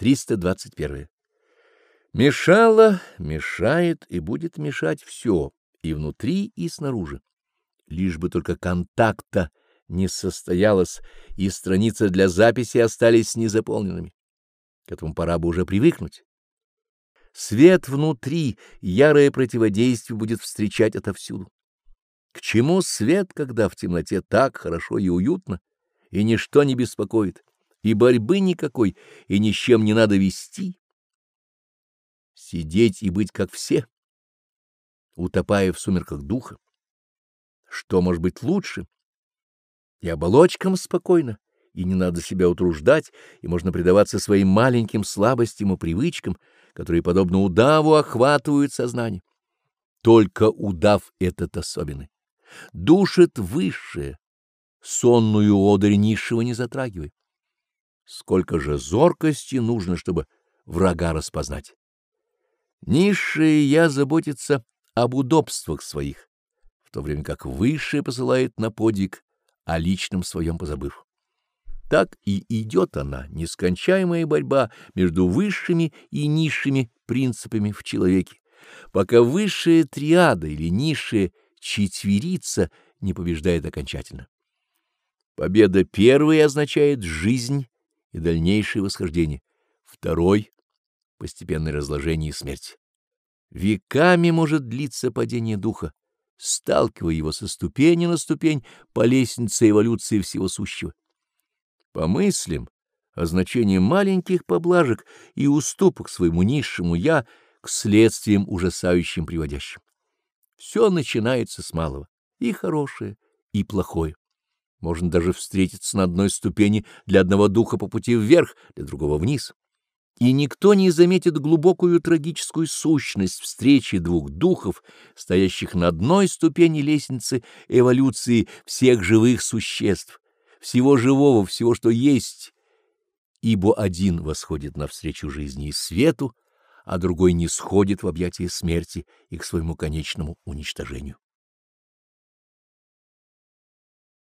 321. Мешало, мешает и будет мешать все, и внутри, и снаружи. Лишь бы только контакта не состоялось, и страницы для записи остались незаполненными. К этому пора бы уже привыкнуть. Свет внутри, ярое противодействие будет встречать отовсюду. К чему свет, когда в темноте так хорошо и уютно, и ничто не беспокоит, и борьбы никакой, и ни с чем не надо вести? Сидеть и быть как все, утопая в сумерках духа. Что может быть лучше? И оболочкам спокойно, и не надо себя утруждать, и можно предаваться своим маленьким слабостям и привычкам, которые, подобно удаву, охватывают сознание. Только удав этот особенный. Душит высшее, сонную одырь низшего не затрагивай. Сколько же зоркости нужно, чтобы врага распознать. Низшее я заботится об удобствах своих, в то время как высшее посылает на подвиг, о личном своем позабыв. Так и идет она, нескончаемая борьба между высшими и низшими принципами в человеке, пока высшая триада или низшая четверица не побеждает окончательно. Победа первой означает жизнь и дальнейшее восхождение, второй — постепенное разложение и смерть. Веками может длиться падение духа, сталкивая его со ступени на ступень по лестнице эволюции всего сущего. Помыслим о значении маленьких поблажек и уступок своему низшему «я» к следствиям ужасающим приводящим. Все начинается с малого, и хорошее, и плохое. Можно даже встретиться на одной ступени для одного духа по пути вверх, для другого вниз и никто не заметит глубокую трагическую сущность встречи двух духов, стоящих на одной ступени лестницы эволюции всех живых существ, всего живого, всего, что есть, ибо один восходит навстречу жизни и свету, а другой не сходит в объятия смерти и к своему конечному уничтожению.